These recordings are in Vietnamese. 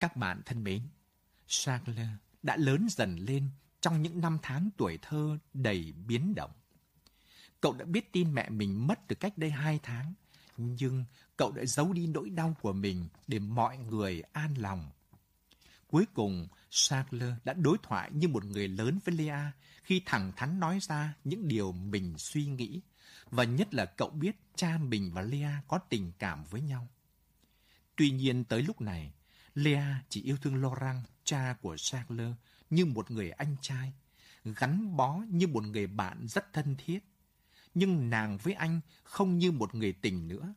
Các bạn thân mến, Charles đã lớn dần lên trong những năm tháng tuổi thơ đầy biến động. Cậu đã biết tin mẹ mình mất từ cách đây hai tháng, nhưng cậu đã giấu đi nỗi đau của mình để mọi người an lòng. Cuối cùng, Charles đã đối thoại như một người lớn với Lea khi thẳng thắn nói ra những điều mình suy nghĩ. Và nhất là cậu biết cha mình và Lea có tình cảm với nhau. Tuy nhiên tới lúc này, Lea chỉ yêu thương Laurent, cha của Charles, như một người anh trai, gắn bó như một người bạn rất thân thiết. Nhưng nàng với anh không như một người tình nữa.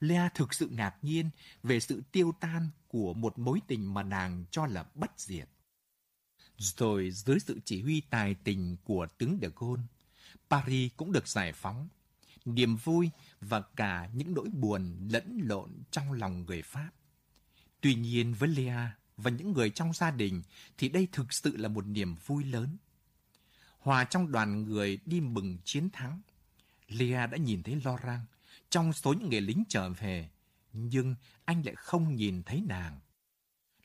Lea thực sự ngạc nhiên về sự tiêu tan của một mối tình mà nàng cho là bất diệt. Rồi dưới sự chỉ huy tài tình của tướng de Gaulle, Paris cũng được giải phóng. Niềm vui và cả những nỗi buồn lẫn lộn trong lòng người Pháp. Tuy nhiên với Lea và những người trong gia đình thì đây thực sự là một niềm vui lớn. Hòa trong đoàn người đi mừng chiến thắng, Lea đã nhìn thấy Laurent trong số những người lính trở về, nhưng anh lại không nhìn thấy nàng.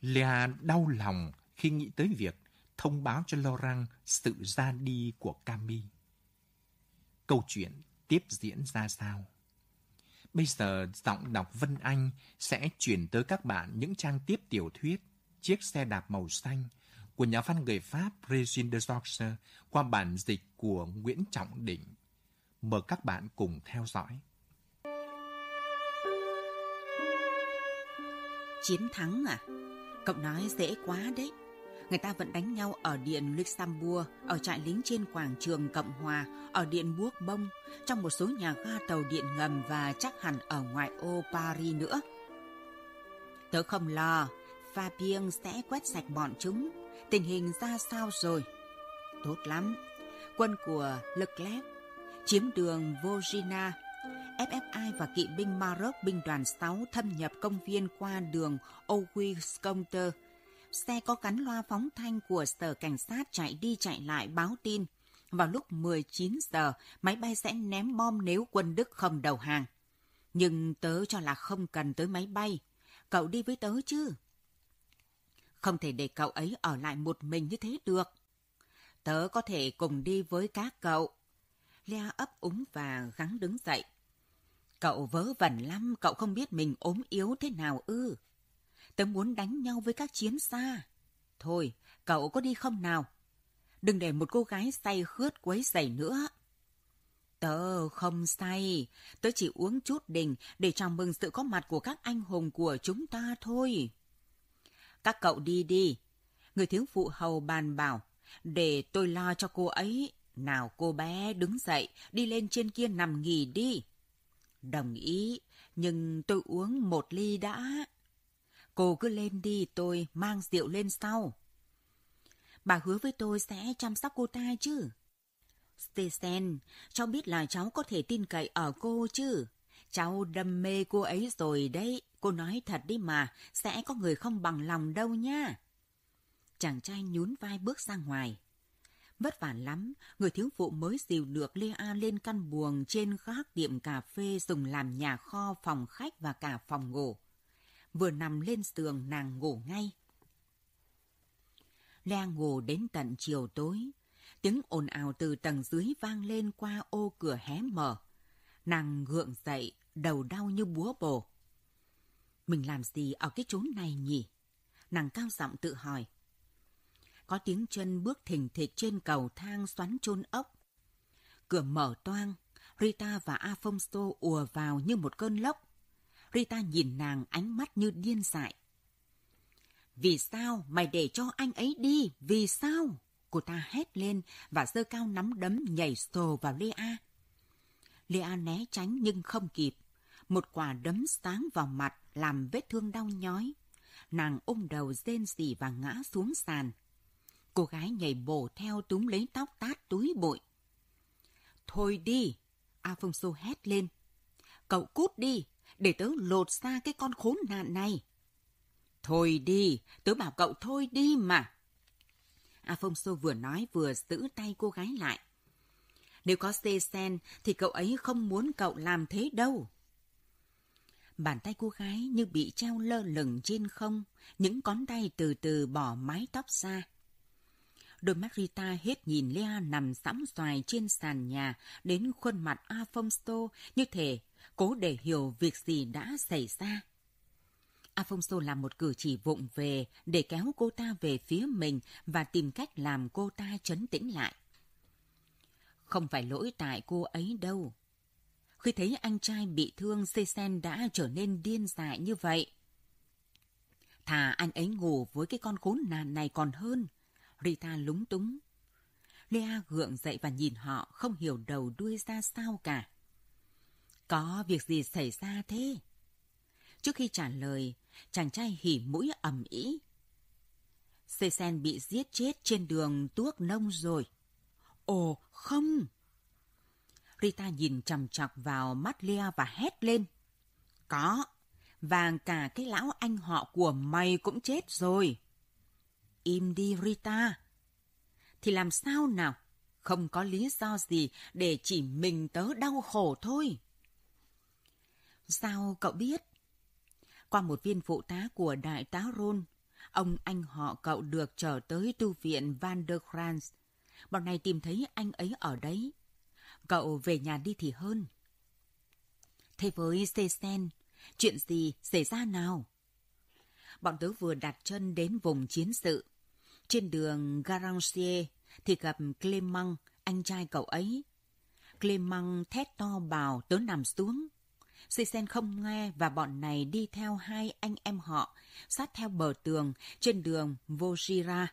Lea đau lòng khi nghĩ tới việc thông báo cho Laurent sự ra đi của Cami. Câu chuyện tiếp diễn ra sao? Bây giờ giọng đọc Vân Anh sẽ chuyển tới các bạn những trang tiếp tiểu thuyết Chiếc xe đạp màu xanh của nhà văn người Pháp Regine de Georges qua bản dịch của Nguyễn Trọng Định. Mời các bạn cùng theo dõi. Chiến thắng à? Cậu nói dễ quá đấy. Người ta vẫn đánh nhau ở điện Luxembourg, ở trại lính trên quảng trường Cộng Hòa, ở điện Buốc Bông, trong một số nhà ga tàu điện ngầm và chắc hẳn ở ngoại ô Paris nữa. Tớ không lo, Fabien sẽ quét sạch bọn chúng. Tình hình ra sao rồi? Tốt lắm. Quân của Leclerc chiếm đường Vosina FFI và kỵ binh Maroc binh đoàn 6 thâm nhập công viên qua đường Auguste Xe có gắn loa phóng thanh của sở cảnh sát chạy đi chạy lại báo tin. Vào lúc 19 giờ, máy bay sẽ ném bom nếu quân Đức không đầu hàng. Nhưng tớ cho là không cần tới máy bay. Cậu đi với tớ chứ? Không thể để cậu ấy ở lại một mình như thế được. Tớ có thể cùng đi với các cậu. Lea ấp úng và gắng đứng dậy. Cậu vớ vẩn lắm, cậu không biết mình ốm yếu thế nào ư. Tớ muốn đánh nhau với các chiến xa. Thôi, cậu có đi không nào? Đừng để một cô gái say khướt quấy rầy nữa. Tớ không say, tớ chỉ uống chút đình để chào mừng sự có mặt của các anh hùng của chúng ta thôi. Các cậu đi đi. Người thiếu phụ hầu bàn bảo, để tôi lo cho cô ấy. Nào cô bé đứng dậy, đi lên trên kia nằm nghỉ đi. Đồng ý, nhưng tôi uống một ly đã. Cô cứ lên đi, tôi mang rượu lên sau. Bà hứa với tôi sẽ chăm sóc cô ta chứ. Stesen, cháu biết là cháu có thể tin cậy ở cô chứ. Cháu đâm mê cô ấy rồi đấy. Cô nói thật đi mà, sẽ có người không bằng lòng đâu nha. Chàng trai nhún vai bước ra ngoài. Vất vả lắm, người thiếu phụ mới dìu được Lea lên căn buồng trên gác tiệm cà phê dùng làm nhà kho, phòng khách và cả phòng ngủ. Vừa nằm lên giường nàng ngủ ngay. Lea ngủ đến tận chiều tối. Tiếng ồn ào từ tầng dưới vang lên qua ô cửa hé mở. Nàng gượng dậy, đầu đau như búa bổ. Mình làm gì ở cái chốn này nhỉ? Nàng cao giọng tự hỏi. Có tiếng chân bước thình thịch trên cầu thang xoắn chôn ốc. Cửa mở toang, Rita và Afonso ùa vào như một cơn lốc. Rita nhìn nàng ánh mắt như điên dại. Vì sao mày để cho anh ấy đi? Vì sao? Cô ta hét lên và giơ cao nắm đấm nhảy sồ vào Lea. Lea né tránh nhưng không kịp. Một quả đấm sáng vào mặt làm vết thương đau nhói. Nàng ôm đầu rên rỉ và ngã xuống sàn. Cô gái nhảy bổ theo túm lấy tóc tát túi bụi. Thôi đi! Afonso hét lên. Cậu cút đi, để tớ lột xa cái con khốn nạn này. Thôi đi, tớ bảo cậu thôi đi mà. Afonso vừa nói vừa giữ tay cô gái lại. Nếu có xê sen thì cậu ấy không muốn cậu làm thế đâu. Bàn tay cô gái như bị treo lơ lửng trên không, những con tay từ từ bỏ mái tóc ra. Đôi mắt Rita hết nhìn Lea nằm sắm xoài trên sàn nhà đến khuôn mặt Afonso như thể cố để hiểu việc gì đã xảy ra. Afonso làm một cử chỉ vụng về để kéo cô ta về phía mình và tìm cách làm cô ta chấn tĩnh lại. Không phải lỗi tại cô ấy đâu. Khi thấy anh trai bị thương, Sesen đã trở nên điên dại như vậy. Thà anh ấy ngủ với cái con khốn nạn này còn hơn. Rita lúng túng. Lea gượng dậy và nhìn họ không hiểu đầu đuôi ra sao cả. Có việc gì xảy ra thế? Trước khi trả lời, chàng trai hỉ mũi ầm ĩ. Sesen bị giết chết trên đường tuốc nông rồi. Ồ, không! Rita nhìn chằm chọc vào mắt Lea và hét lên. Có, và cả cái lão anh họ của mày cũng chết rồi. Im đi Rita. Thì làm sao nào? Không có lý do gì để chỉ mình tớ đau khổ thôi. Sao cậu biết? Qua một viên phụ tá của đại tá Ron, ông anh họ cậu được trở tới tu viện Van der Kranz. Bọn này tìm thấy anh ấy ở đấy. Cậu về nhà đi thì hơn. Thế với Sesen, chuyện gì xảy ra nào? Bọn tớ vừa đặt chân đến vùng chiến sự. Trên đường Garancier thì gặp Clement, anh trai cậu ấy. Clement thét to bảo tớ nằm xuống. Sen không nghe và bọn này đi theo hai anh em họ, sát theo bờ tường trên đường Vojira.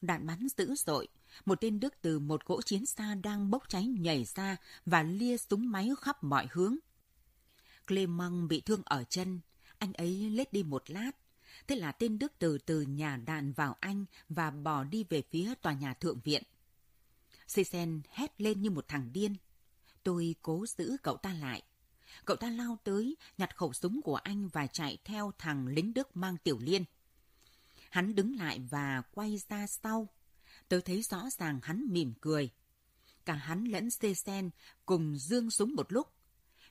Đạn bắn dữ dội, một tên Đức từ một cỗ chiến xa đang bốc cháy nhảy ra và lia súng máy khắp mọi hướng. Clemang bị thương ở chân, anh ấy lết đi một lát. Thế là tên Đức từ từ nhà đạn vào anh và bỏ đi về phía tòa nhà thượng viện. Sisen hét lên như một thằng điên. Tôi cố giữ cậu ta lại. Cậu ta lao tới, nhặt khẩu súng của anh và chạy theo thằng lính Đức mang tiểu liên. Hắn đứng lại và quay ra sau. Tôi thấy rõ ràng hắn mỉm cười. Cả hắn lẫn Sê Sen cùng dương súng một lúc.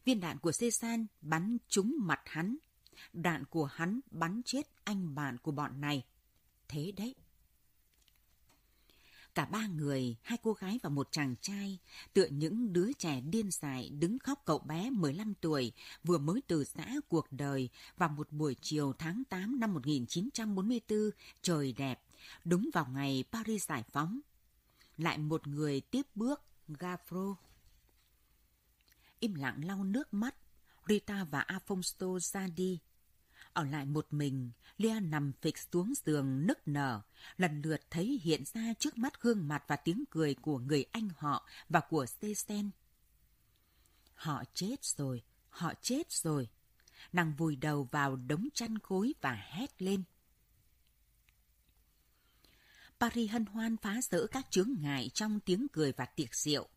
Viên đạn của Sê Sen bắn trúng mặt hắn. Đạn của hắn bắn chết anh bạn của bọn này. Thế đấy. Cả ba người, hai cô gái và một chàng trai, tựa những đứa trẻ điên dại đứng khóc cậu bé 15 tuổi, vừa mới từ xã cuộc đời vào một buổi chiều tháng 8 năm 1944, trời đẹp, đúng vào ngày Paris giải phóng. Lại một người tiếp bước, Gafro. Im lặng lau nước mắt, Rita và Afonso ra đi. Ở lại một mình, Lea nằm phịch xuống giường nức nở, lần lượt thấy hiện ra trước mắt gương mặt và tiếng cười của người anh họ và của Stesen. Họ chết rồi, họ chết rồi. Nàng vùi đầu vào đống chăn khối và hét lên. Paris hân hoan phá rỡ các chướng ngại trong tiếng cười và tiệc rượu.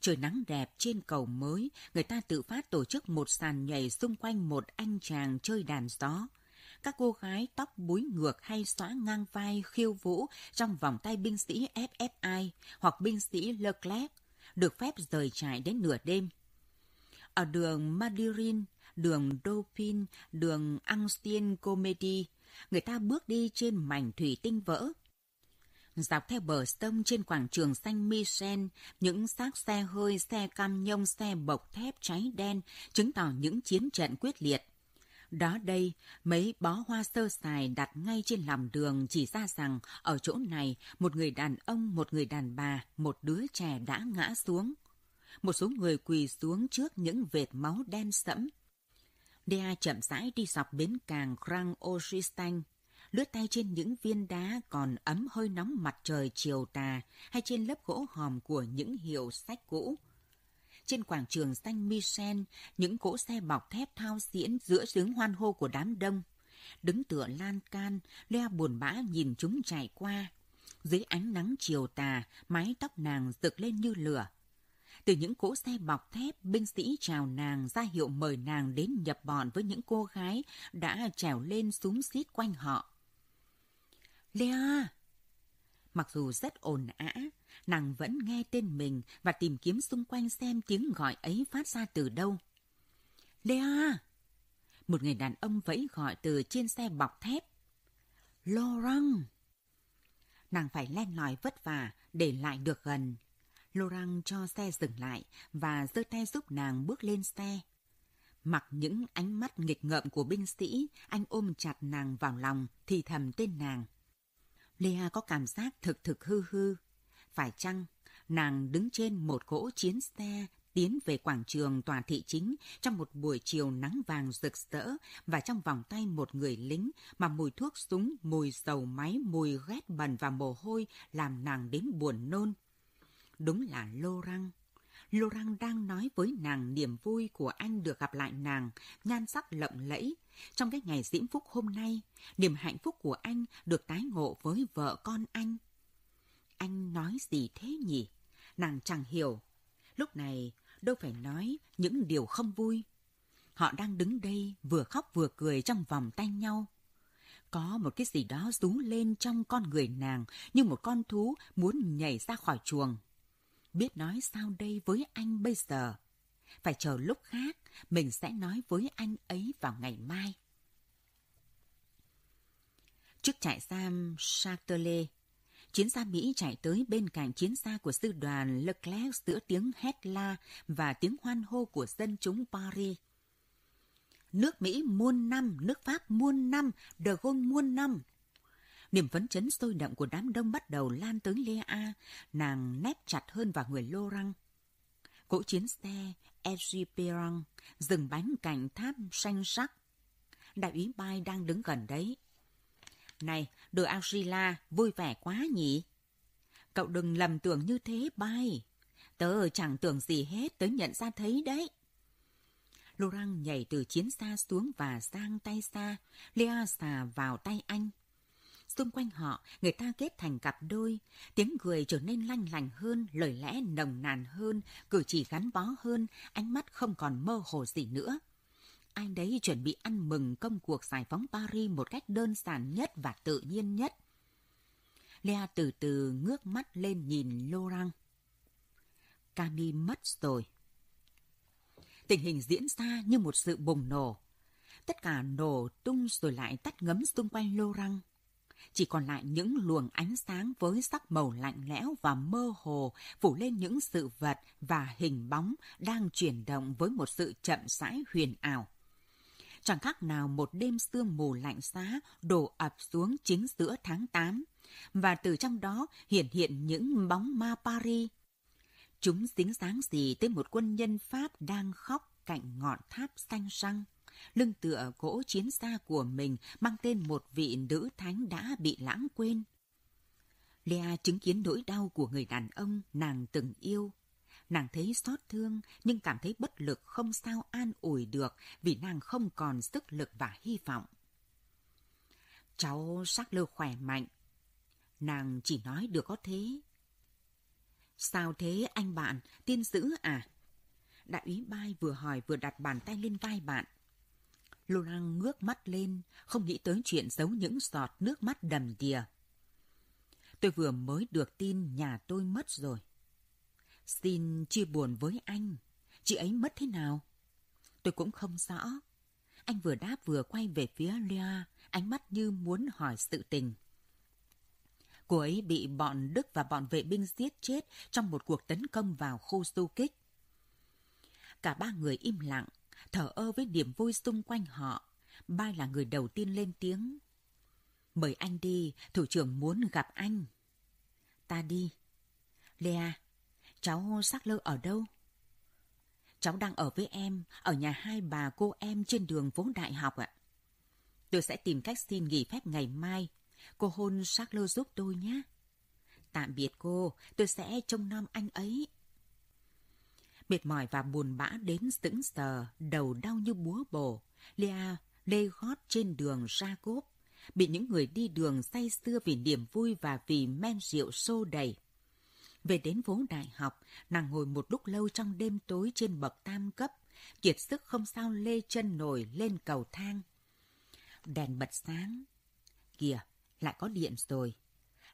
Trời nắng đẹp trên cầu mới, người ta tự phát tổ chức một sàn nhảy xung quanh một anh chàng chơi đàn gió. Các cô gái tóc búi ngược hay xóa ngang vai khiêu vũ trong vòng tay binh sĩ FFI hoặc binh sĩ Leclerc, được phép rời trại đến nửa đêm. Ở đường Madirin, đường Dauphine, đường Angstien Comedy, người ta bước đi trên mảnh thủy tinh vỡ, Dọc theo bờ sông trên quảng trường xanh Michel, những xác xe hơi, xe cam nhông, xe bọc thép cháy đen chứng tỏ những chiến trận quyết liệt. Đó đây, mấy bó hoa sơ sài đặt ngay trên lòng đường chỉ ra rằng ở chỗ này một người đàn ông, một người đàn bà, một đứa trẻ đã ngã xuống. Một số người quỳ xuống trước những vệt máu đen sẫm. Dea chậm rãi đi dọc bến càng Grand Oristan lướt tay trên những viên đá còn ấm hơi nóng mặt trời chiều tà hay trên lớp gỗ hòm của những hiệu sách cũ. Trên quảng trường xanh Michel, những cỗ xe bọc thép thao diễn giữa tiếng hoan hô của đám đông. Đứng tựa lan can, leo buồn bã nhìn chúng chạy qua. Dưới ánh nắng chiều tà, mái tóc nàng rực lên như lửa. Từ những cỗ xe bọc thép, binh sĩ chào nàng ra hiệu mời nàng đến nhập bọn với những cô gái đã trèo lên súng xít quanh họ. Lea! Mặc dù rất ồn ã, nàng vẫn nghe tên mình và tìm kiếm xung quanh xem tiếng gọi ấy phát ra từ đâu. Lea! Một người đàn ông vẫy gọi từ trên xe bọc thép. Laurent! Nàng phải len lỏi vất vả để lại được gần. Laurent cho xe dừng lại và giơ tay giúp nàng bước lên xe. Mặc những ánh mắt nghịch ngợm của binh sĩ, anh ôm chặt nàng vào lòng, thì thầm tên nàng. Lea có cảm giác thực thực hư hư. Phải chăng, nàng đứng trên một cỗ chiến xe tiến về quảng trường tòa thị chính trong một buổi chiều nắng vàng rực rỡ và trong vòng tay một người lính mà mùi thuốc súng, mùi dầu máy, mùi ghét bẩn và mồ hôi làm nàng đến buồn nôn. Đúng là lô răng. Lô răng đang nói với nàng niềm vui của anh được gặp lại nàng, nhan sắc lộng lẫy. Trong cái ngày diễm phúc hôm nay, niềm hạnh phúc của anh được tái ngộ với vợ con anh. Anh nói gì thế nhỉ? Nàng chẳng hiểu. Lúc này, đâu phải nói những điều không vui. Họ đang đứng đây vừa khóc vừa cười trong vòng tay nhau. Có một cái gì đó rú lên trong con người nàng như một con thú muốn nhảy ra khỏi chuồng. Biết nói sao đây với anh bây giờ? Phải chờ lúc khác, mình sẽ nói với anh ấy vào ngày mai. Trước trại giam Charterley, chiến gia Mỹ chạy tới bên cạnh chiến xa của sư đoàn Leclerc giữa tiếng hét la và tiếng hoan hô của dân chúng Paris. Nước Mỹ muôn năm, nước Pháp muôn năm, De Gaulle muôn năm. Niềm phấn chấn sôi động của đám đông bắt đầu lan tới Lea, nàng nép chặt hơn vào người Laurent. Cỗ chiến xe Egiperon dừng bánh cạnh tháp xanh sắc. Đại úy Bai đang đứng gần đấy. Này, đội Angela, vui vẻ quá nhỉ? Cậu đừng lầm tưởng như thế, Bai. Tớ chẳng tưởng gì hết, tớ nhận ra thấy đấy. Laurent nhảy từ chiến xa xuống và sang tay xa, Lea xà vào tay anh. Xung quanh họ, người ta kết thành cặp đôi, tiếng cười trở nên lanh lành hơn, lời lẽ nồng nàn hơn, cử chỉ gắn bó hơn, ánh mắt không còn mơ hồ gì nữa. ai đấy chuẩn bị ăn mừng công cuộc giải phóng Paris một cách đơn giản nhất và tự nhiên nhất. Lea từ từ ngước mắt lên nhìn Laurent. Cami mất rồi. Tình hình diễn ra như một sự bùng nổ. Tất cả nổ tung rồi lại tắt ngấm xung quanh Laurent. Chỉ còn lại những luồng ánh sáng với sắc màu lạnh lẽo và mơ hồ phủ lên những sự vật và hình bóng đang chuyển động với một sự chậm rãi huyền ảo chẳng khác nào một đêm sương mù lạnh giá đổ ập xuống chính giữa tháng 8, và từ trong đó hiện hiện những bóng ma Paris. Chúng dính dáng gì tới một quân nhân Pháp đang khóc cạnh ngọn tháp xanh răng, lưng tựa gỗ chiến xa của mình mang tên một vị nữ thánh đã bị lãng quên. Lea chứng kiến nỗi đau của người đàn ông nàng từng yêu, Nàng thấy xót thương nhưng cảm thấy bất lực không sao an ủi được vì nàng không còn sức lực và hy vọng. Cháu sắc lơ khỏe mạnh. Nàng chỉ nói được có thế. Sao thế anh bạn, tiên dữ à? Đại úy Bai vừa hỏi vừa đặt bàn tay lên vai bạn. Lô ngước mắt lên, không nghĩ tới chuyện giấu những giọt nước mắt đầm đìa. Tôi vừa mới được tin nhà tôi mất rồi. Xin chia buồn với anh. Chị ấy mất thế nào? Tôi cũng không rõ. Anh vừa đáp vừa quay về phía Lea, ánh mắt như muốn hỏi sự tình. Cô ấy bị bọn Đức và bọn vệ binh giết chết trong một cuộc tấn công vào khu du kích. Cả ba người im lặng, thở ơ với niềm vui xung quanh họ. Ba là người đầu tiên lên tiếng. Mời anh đi, thủ trưởng muốn gặp anh. Ta đi. Lea, Cháu xác lơ ở đâu? Cháu đang ở với em, ở nhà hai bà cô em trên đường phố đại học ạ. Tôi sẽ tìm cách xin nghỉ phép ngày mai. Cô hôn xác lơ giúp tôi nhé. Tạm biệt cô, tôi sẽ trông nom anh ấy. Mệt mỏi và buồn bã đến sững sờ, đầu đau như búa bổ. Lea lê gót trên đường ra cốp, bị những người đi đường say sưa vì niềm vui và vì men rượu xô đầy. Về đến phố đại học, nàng ngồi một lúc lâu trong đêm tối trên bậc tam cấp, kiệt sức không sao lê chân nổi lên cầu thang. Đèn bật sáng. Kìa, lại có điện rồi.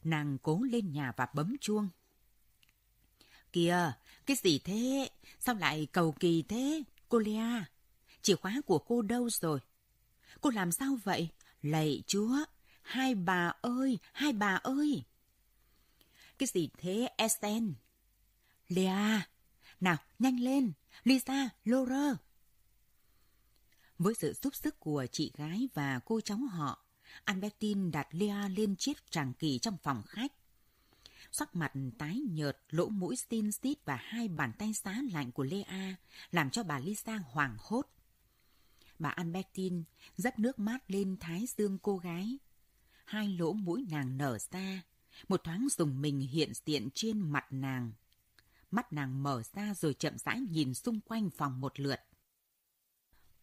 Nàng cố lên nhà và bấm chuông. Kìa, cái gì thế? Sao lại cầu kỳ thế, cô Lea? Chìa khóa của cô đâu rồi? cô làm sao vậy? Lạy chúa, hai bà ơi, hai bà ơi. Cái gì thế, Esten? Lea, nào, nhanh lên, Lisa, Laura. Với sự giúp sức của chị gái và cô cháu họ, Albertine đặt Lea lên chiếc tràng kỳ trong phòng khách. Sắc mặt tái nhợt, lỗ mũi xin xít và hai bàn tay xá lạnh của Lea làm cho bà Lisa hoảng hốt. Bà Albertine dấp nước mắt lên thái dương cô gái. Hai lỗ mũi nàng nở ra, một thoáng dùng mình hiện diện trên mặt nàng. Mắt nàng mở ra rồi chậm rãi nhìn xung quanh phòng một lượt.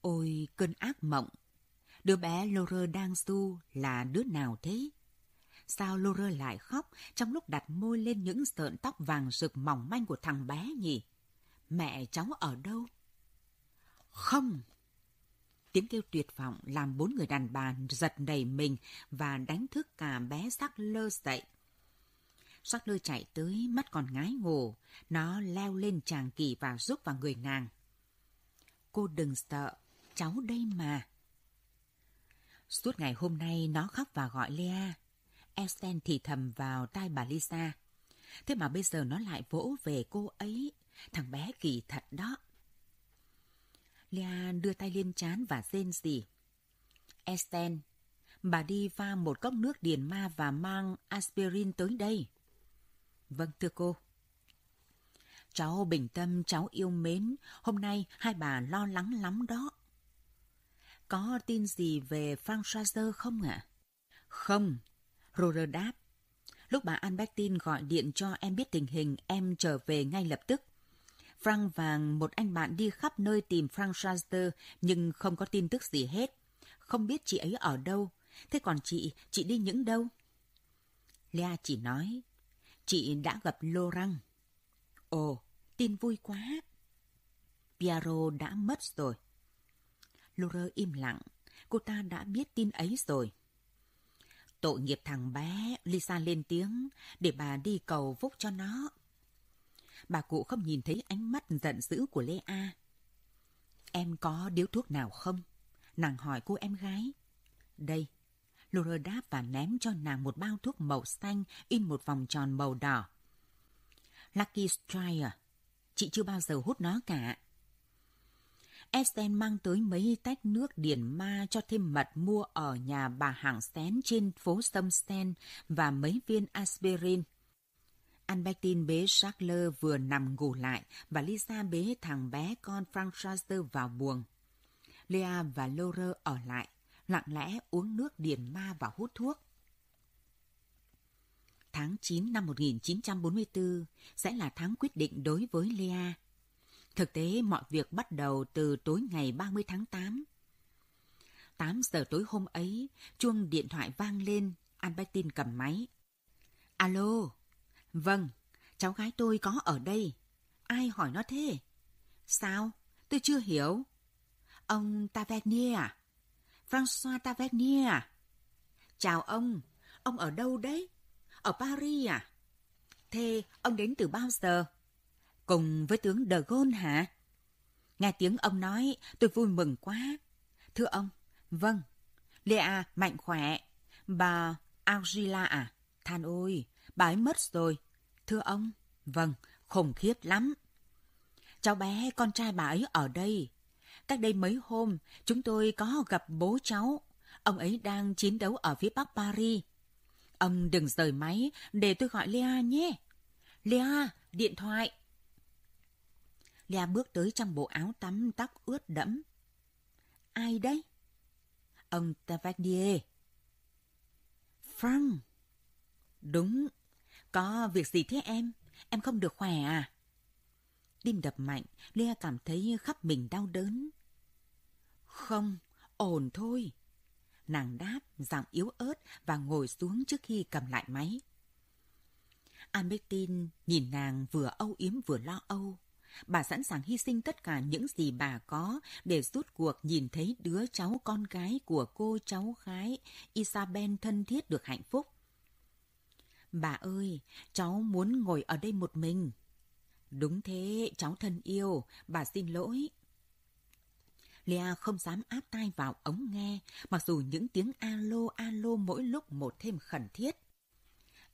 Ôi, cơn ác mộng! Đứa bé Laura đang su là đứa nào thế? Sao Laura lại khóc trong lúc đặt môi lên những sợn tóc vàng rực mỏng manh của thằng bé nhỉ? Mẹ cháu ở đâu? Không! Tiếng kêu tuyệt vọng làm bốn người đàn bà giật đầy mình và đánh thức cả bé sắc lơ dậy. Sắc lơ chạy tới, mắt còn ngái ngủ. Nó leo lên chàng kỳ và rúc vào người nàng. Cô đừng sợ, cháu đây mà. Suốt ngày hôm nay nó khóc và gọi Lea. Esten thì thầm vào tai bà Lisa. Thế mà bây giờ nó lại vỗ về cô ấy. Thằng bé kỳ thật đó. Lea đưa tay lên chán và rên rỉ. Esten, bà đi pha một cốc nước điền ma và mang aspirin tới đây. Vâng, thưa cô. Cháu bình tâm, cháu yêu mến. Hôm nay hai bà lo lắng lắm đó. Có tin gì về Frank không ạ? À? Không, Roger đáp. Lúc bà Albertine gọi điện cho em biết tình hình, em trở về ngay lập tức. Frank và một anh bạn đi khắp nơi tìm Frank Schuster nhưng không có tin tức gì hết. Không biết chị ấy ở đâu. Thế còn chị, chị đi những đâu? Lea chỉ nói, chị đã gặp Laurent. Ồ, tin vui quá. Piero đã mất rồi. Laura im lặng, cô ta đã biết tin ấy rồi. Tội nghiệp thằng bé, Lisa lên tiếng, để bà đi cầu phúc cho nó. Bà cụ không nhìn thấy ánh mắt giận dữ của Lê A. Em có điếu thuốc nào không? Nàng hỏi cô em gái. Đây. Laura đáp và ném cho nàng một bao thuốc màu xanh in một vòng tròn màu đỏ. Lucky Strike à? Chị chưa bao giờ hút nó cả. Esten mang tới mấy tách nước điển ma cho thêm mật mua ở nhà bà hàng xén trên phố sông Sen và mấy viên aspirin. Albertine bế Charles vừa nằm ngủ lại và Lisa bế thằng bé con Frank vào buồng. Lea và Laura ở lại, lặng lẽ uống nước điển ma và hút thuốc. Tháng 9 năm 1944 sẽ là tháng quyết định đối với Lea. Thực tế mọi việc bắt đầu từ tối ngày 30 tháng 8. 8 giờ tối hôm ấy, chuông điện thoại vang lên, Albertine cầm máy. Alo, vâng, cháu gái tôi có ở đây. Ai hỏi nó thế? Sao? Tôi chưa hiểu. Ông Tavernier à? François Tavernier à? Chào ông, ông ở đâu đấy? Ở Paris à? Thế ông đến từ bao giờ? Cùng với tướng De Gaulle hả? Nghe tiếng ông nói, tôi vui mừng quá. Thưa ông, vâng. Lea mạnh khỏe. Bà Angela à? Than ôi, bà ấy mất rồi. Thưa ông, vâng, khủng khiếp lắm. Cháu bé, con trai bà ấy ở đây. Cách đây mấy hôm, chúng tôi có gặp bố cháu. Ông ấy đang chiến đấu ở phía bắc Paris. Ông đừng rời máy để tôi gọi Lea nhé. Lea, điện thoại. Lea bước tới trong bộ áo tắm tóc ướt đẫm. Ai đấy? Ông Tavernier. Frank. Đúng. Có việc gì thế em? Em không được khỏe à? Tim đập mạnh, Lea cảm thấy khắp mình đau đớn. Không, ổn thôi. Nàng đáp, giọng yếu ớt và ngồi xuống trước khi cầm lại máy. Albertine nhìn nàng vừa âu yếm vừa lo âu. Bà sẵn sàng hy sinh tất cả những gì bà có để rút cuộc nhìn thấy đứa cháu con gái của cô cháu gái Isabel thân thiết được hạnh phúc. Bà ơi, cháu muốn ngồi ở đây một mình. Đúng thế, cháu thân yêu, bà xin lỗi. Lea không dám áp tai vào ống nghe, mặc dù những tiếng alo alo mỗi lúc một thêm khẩn thiết.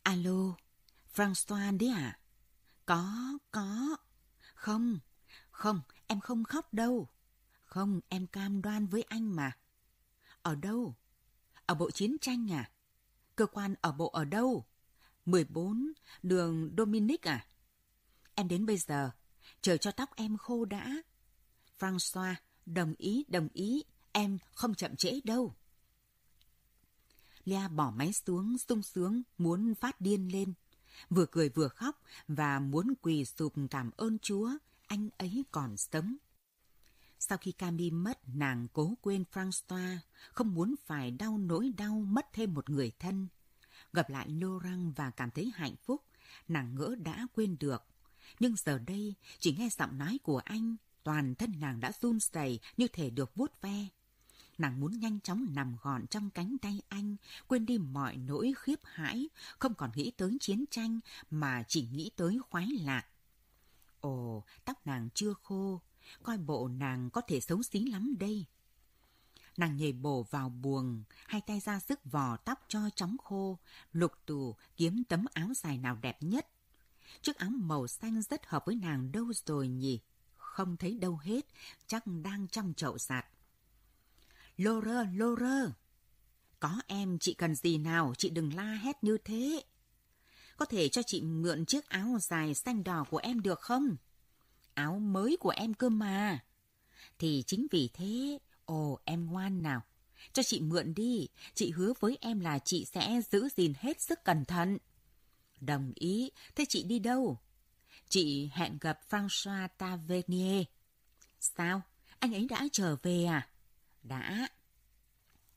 Alo, François đấy à? Có, có. Không, không, em không khóc đâu. Không, em cam đoan với anh mà. Ở đâu? Ở bộ chiến tranh à? Cơ quan ở bộ ở đâu? 14, đường Dominic à? Em đến bây giờ, chờ cho tóc em khô đã. François, đồng ý, đồng ý, em không chậm trễ đâu. Lea bỏ máy xuống, sung sướng, muốn phát điên lên. Vừa cười vừa khóc và muốn quỳ sụp cảm ơn Chúa, anh ấy còn sống. Sau khi Cami mất, nàng cố quên Francois, không muốn phải đau nỗi đau mất thêm một người thân. Gặp lại Laurent và cảm thấy hạnh phúc, nàng ngỡ đã quên được. Nhưng giờ đây, chỉ nghe giọng nói của anh, toàn thân nàng đã run rẩy như thể được vuốt ve. Nàng muốn nhanh chóng nằm gọn trong cánh tay anh, quên đi mọi nỗi khiếp hãi, không còn nghĩ tới chiến tranh mà chỉ nghĩ tới khoái lạc. Ồ, tóc nàng chưa khô, coi bộ nàng có thể xấu xí lắm đây. Nàng nhảy bổ vào buồng, hai tay ra sức vò tóc cho chóng khô, lục tù kiếm tấm áo dài nào đẹp nhất. Chiếc áo màu xanh rất hợp với nàng đâu rồi nhỉ? Không thấy đâu hết, chắc đang trong chậu sạt. Lore, Lore! Có em, chị cần gì nào, chị đừng la hét như thế. Có thể cho chị mượn chiếc áo dài xanh đỏ của em được không? Áo mới của em cơ mà. Thì chính vì thế, ồ em ngoan nào. Cho chị mượn đi, chị hứa với em là chị sẽ giữ gìn hết sức cẩn thận. Đồng ý, thế chị đi đâu? Chị hẹn gặp François Tavernier. Sao? Anh ấy đã trở về à? Đã.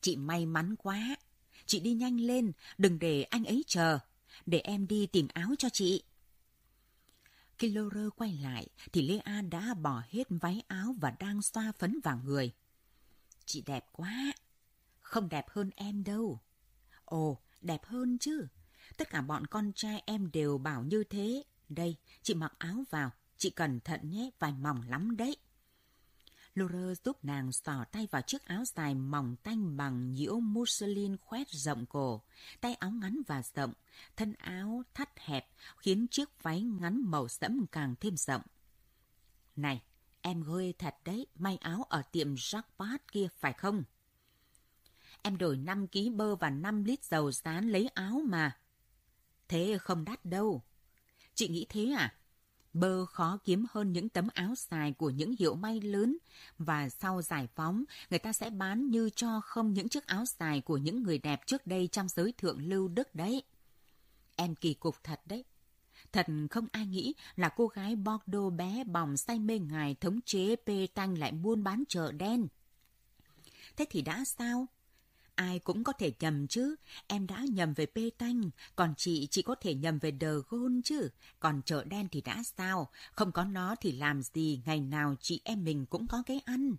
Chị may mắn quá. Chị đi nhanh lên, đừng để anh ấy chờ. Để em đi tìm áo cho chị. Khi Laura quay lại, thì Lea đã bỏ hết váy áo và đang xoa phấn vào người. Chị đẹp quá. Không đẹp hơn em đâu. Ồ, đẹp hơn chứ. Tất cả bọn con trai em đều bảo như thế. Đây, chị mặc áo vào. Chị cẩn thận nhé, vài mỏng lắm đấy. Laura giúp nàng xỏ tay vào chiếc áo dài mỏng tanh bằng nhiễu muslin khoét rộng cổ, tay áo ngắn và rộng, thân áo thắt hẹp khiến chiếc váy ngắn màu sẫm càng thêm rộng. Này, em gơi thật đấy, may áo ở tiệm Jackpot kia phải không? Em đổi 5 ký bơ và 5 lít dầu rán lấy áo mà. Thế không đắt đâu. Chị nghĩ thế à? Bơ khó kiếm hơn những tấm áo dài của những hiệu may lớn và sau giải phóng, người ta sẽ bán như cho không những chiếc áo dài của những người đẹp trước đây trong giới thượng lưu Đức đấy. Em kỳ cục thật đấy. Thật không ai nghĩ là cô gái Bordeaux bé bỏng say mê ngài thống chế Pê Tanh lại buôn bán chợ đen. Thế thì đã sao? Ai cũng có thể nhầm chứ. Em đã nhầm về Pê Tanh, còn chị chỉ có thể nhầm về Đờ Gôn chứ. Còn chợ đen thì đã sao? Không có nó thì làm gì ngày nào chị em mình cũng có cái ăn.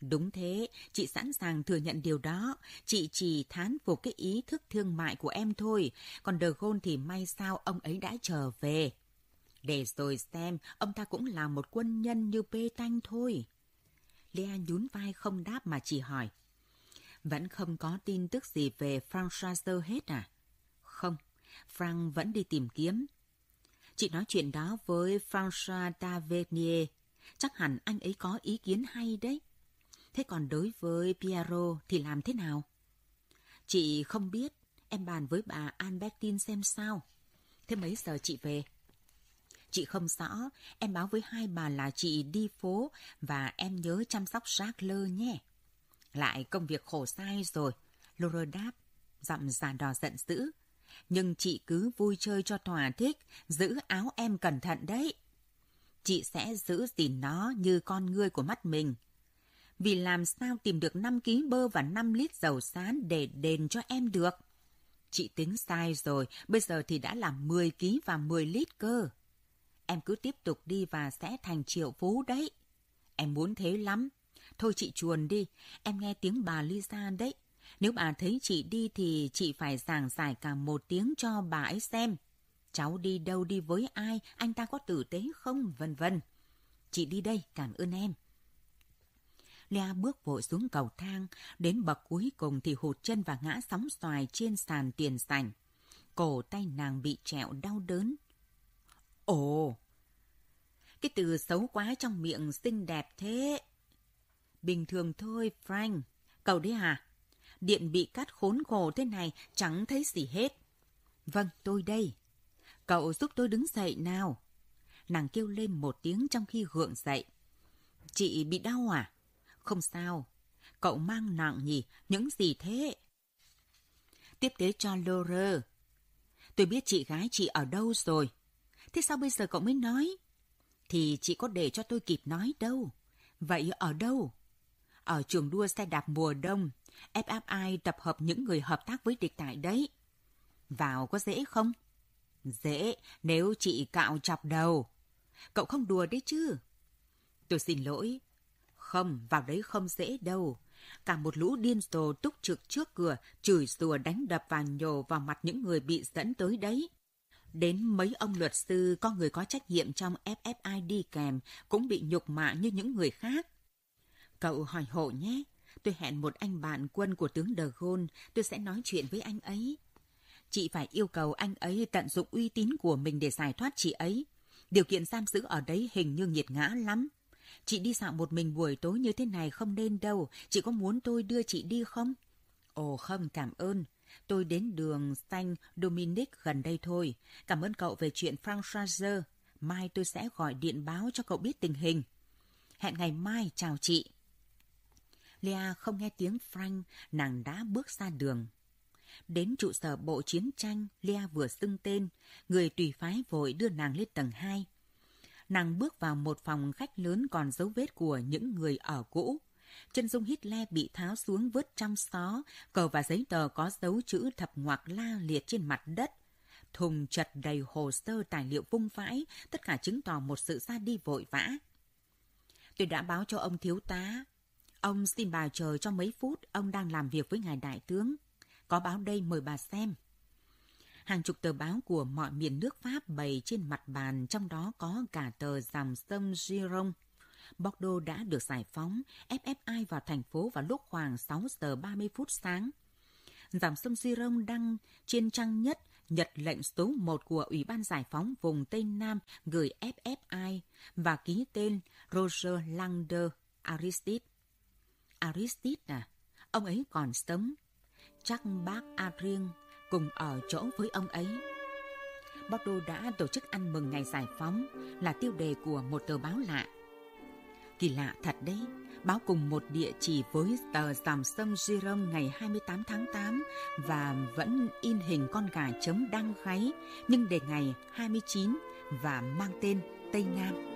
Đúng thế, chị sẵn sàng thừa nhận điều đó. Chị chỉ thán phục cái ý thức thương mại của em thôi. Còn Đờ Gôn thì may sao ông ấy đã trở về. Để rồi xem, ông ta cũng là một quân nhân như Pê Tanh thôi. Lea nhún vai không đáp mà chỉ hỏi. Vẫn không có tin tức gì về François hết à? Không, Frank vẫn đi tìm kiếm. Chị nói chuyện đó với François Tavernier. Chắc hẳn anh ấy có ý kiến hay đấy. Thế còn đối với Piero thì làm thế nào? Chị không biết. Em bàn với bà Albertine xem sao. Thế mấy giờ chị về? Chị không rõ. Em báo với hai bà là chị đi phố và em nhớ chăm sóc Jacques nhé. Lại công việc khổ sai rồi. Laura đáp, giọng già đò giận dữ. Nhưng chị cứ vui chơi cho thỏa thích, giữ áo em cẩn thận đấy. Chị sẽ giữ gìn nó như con ngươi của mắt mình. Vì làm sao tìm được 5 ký bơ và 5 lít dầu sán để đền cho em được? Chị tính sai rồi, bây giờ thì đã là 10 ký và 10 lít cơ. Em cứ tiếp tục đi và sẽ thành triệu phú đấy. Em muốn thế lắm, Thôi chị chuồn đi, em nghe tiếng bà Lisa đấy. Nếu bà thấy chị đi thì chị phải giảng giải cả một tiếng cho bà ấy xem. Cháu đi đâu đi với ai, anh ta có tử tế không, vân vân. Chị đi đây, cảm ơn em. Lea bước vội xuống cầu thang, đến bậc cuối cùng thì hụt chân và ngã sóng xoài trên sàn tiền sảnh. Cổ tay nàng bị trẹo đau đớn. Ồ! Cái từ xấu quá trong miệng xinh đẹp thế. Bình thường thôi, Frank. Cậu đấy à? Điện bị cắt khốn khổ thế này chẳng thấy gì hết. Vâng, tôi đây. Cậu giúp tôi đứng dậy nào. Nàng kêu lên một tiếng trong khi gượng dậy. Chị bị đau à? Không sao. Cậu mang nặng nhỉ? Những gì thế? Tiếp tế cho Laura. Tôi biết chị gái chị ở đâu rồi. Thế sao bây giờ cậu mới nói? Thì chị có để cho tôi kịp nói đâu. Vậy ở đâu? Ở trường đua xe đạp mùa đông, FFI tập hợp những người hợp tác với địch tại đấy. Vào có dễ không? Dễ, nếu chị cạo chọc đầu. Cậu không đùa đấy chứ? Tôi xin lỗi. Không, vào đấy không dễ đâu. Cả một lũ điên rồ túc trực trước cửa, chửi rùa đánh đập và nhổ vào mặt những người bị dẫn tới đấy. Đến mấy ông luật sư có người có trách nhiệm trong FFI đi kèm cũng bị nhục mạ như những người khác. Cậu hỏi hộ nhé. Tôi hẹn một anh bạn quân của tướng De Gaulle, tôi sẽ nói chuyện với anh ấy. Chị phải yêu cầu anh ấy tận dụng uy tín của mình để giải thoát chị ấy. Điều kiện giam giữ ở đấy hình như nghiệt ngã lắm. Chị đi dạo một mình buổi tối như thế này không nên đâu. Chị có muốn tôi đưa chị đi không? Ồ không, cảm ơn. Tôi đến đường xanh Dominic gần đây thôi. Cảm ơn cậu về chuyện Frank Mai tôi sẽ gọi điện báo cho cậu biết tình hình. Hẹn ngày mai, chào chị. Lea không nghe tiếng Frank, nàng đã bước ra đường. Đến trụ sở bộ chiến tranh, Lea vừa xưng tên, người tùy phái vội đưa nàng lên tầng 2. Nàng bước vào một phòng khách lớn còn dấu vết của những người ở cũ. Chân dung Hitler bị tháo xuống vứt trong xó, cờ và giấy tờ có dấu chữ thập ngoặc la liệt trên mặt đất. Thùng chật đầy hồ sơ tài liệu vung vãi, tất cả chứng tỏ một sự ra đi vội vã. Tôi đã báo cho ông thiếu tá. Ông xin bà chờ cho mấy phút, ông đang làm việc với ngài đại tướng. Có báo đây mời bà xem. Hàng chục tờ báo của mọi miền nước Pháp bày trên mặt bàn, trong đó có cả tờ dòng sông Giron. Bordeaux đã được giải phóng, FFI vào thành phố vào lúc khoảng 6 giờ 30 phút sáng. Dòng sông Giron đăng trên trang nhất nhật lệnh số 1 của Ủy ban Giải phóng vùng Tây Nam gửi FFI và ký tên Roger Lander Aristide. Aristide à? Ông ấy còn sống. Chắc bác Adrien cùng ở chỗ với ông ấy. Bordeaux đã tổ chức ăn mừng ngày giải phóng là tiêu đề của một tờ báo lạ. Kỳ lạ thật đấy, báo cùng một địa chỉ với tờ dòng sông Jerome ngày 28 tháng 8 và vẫn in hình con gà chấm đang gáy nhưng đề ngày 29 và mang tên Tây Nam.